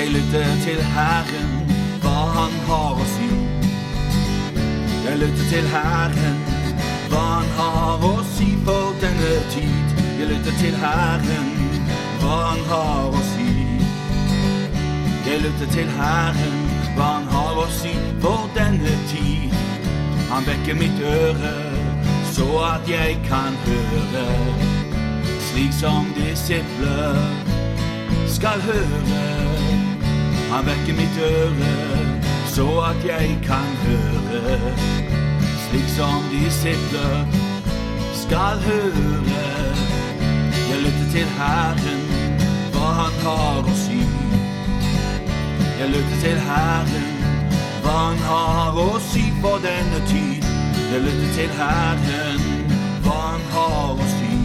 Jeg lytter til Herren, hva Han har å si. Jeg lytter til Herren, hva Han har å si for denne tid. Jeg lytter til Herren, hva Han har å si. Jeg lytter til Herren, hva Han har å si for denne tid. Han vekker mitt øre, så at jeg kan høre. Slik som disipler skal høre. Han vekker mitt øre, så at jeg kan høre. Slik som disipler skal høre. Jeg lytter til Herren, hva Han har å si. Jeg lytter til Herren, hva Han har å si for denne tid. Jeg lytter til Herren, hva Han har å si.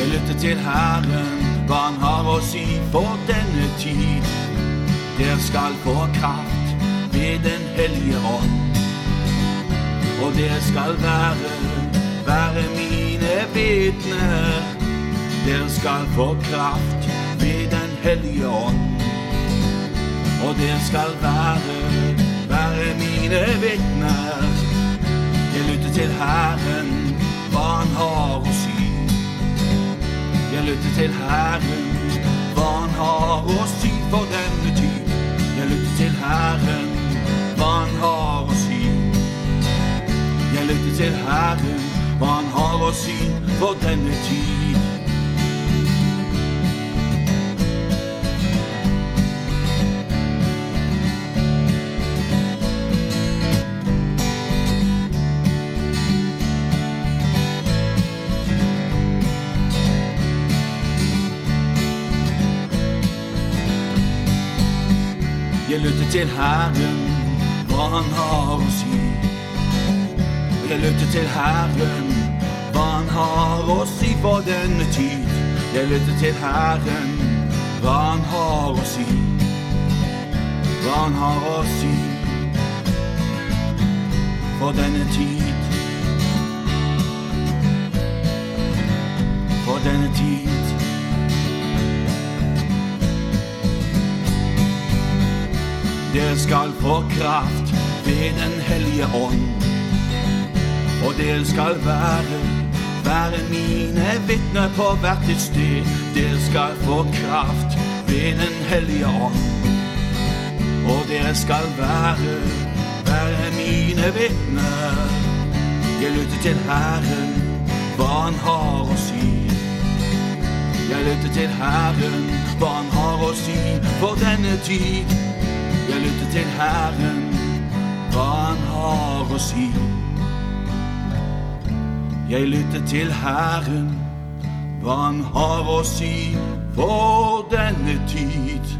Jeg lytter til Herren, hva Han har å si for denne tid. Dere skal få kraft ved Den hellige ånd. Og dere skal være, være mine vitner. Dere skal få kraft ved Den hellige ånd. Og dere skal være, være mine vitner. Jeg lytter til Herren, lytter til Herren, hva Han har å si for denne tid. Jeg lytter til Herren, hva Han har å si. Jeg lytter til Herren, hva Han har å si for denne tid. Jeg lytter til Herren, hva Han har å si. Jeg lytter til Herren, hva Han har å si for denne tid. Jeg lytter til Herren, hva Han har å si. Hva Han har å si for denne tid. For denne tid. Dere skal få kraft ved Den hellige ånd. Og dere skal være, være mine vitner på hvert ditt sted. Dere skal få kraft ved Den hellige ånd. Og dere skal være, være mine vitner. Jeg lytter til Herren, hva Han har å si. Jeg lytter til Herren, hva Han har å si for denne tid. Jeg lytter til Herren, hva Han har å si. Jeg lytter til Herren, hva Han har å si for denne tid.